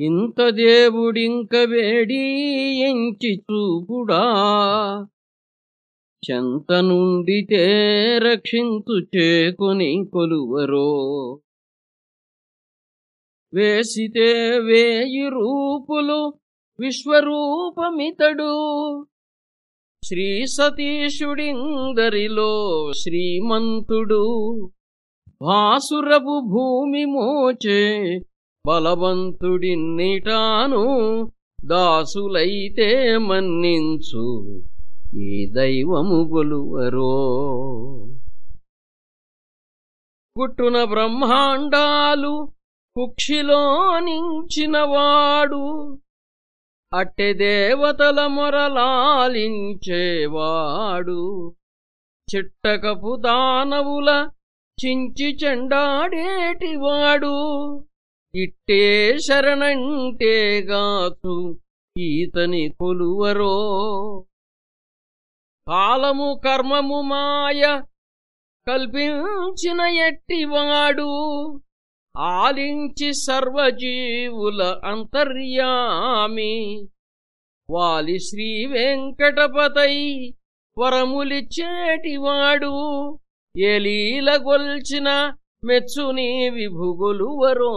ఇంత దేవుడింక వేడి ఎంచి చూపుడా చెంత నుండితే రక్షించు చేకొని కొలువరో. వేసితే వేయి రూపులు విశ్వరూపమితడు. శ్రీ సతీషుడిందరిలో శ్రీమంతుడు. భాసురపు భూమి మోచే బలవంతుడిన్నిటాను దాసులైతే మన్నించు ఈ దైవము గొలువరో. గుట్టున బ్రహ్మాండాలు కుక్షిలో నించినవాడు అట్టె దేవతల మొరలాలించేవాడు చిట్టకపు దానవుల చించి చెండాడేటివాడు ఇట్టే శరణంటేగాచు ఈతని కొలువరో. కాలము కర్మము మాయ కల్పించిన ఎట్టివాడు ఆలించి సర్వజీవుల అంతర్యామి. వాలి శ్రీ వెంకటపతై వరములిచ్చేటివాడు ఎలీల గొల్చిన మెచ్చుని విభుగులువరో.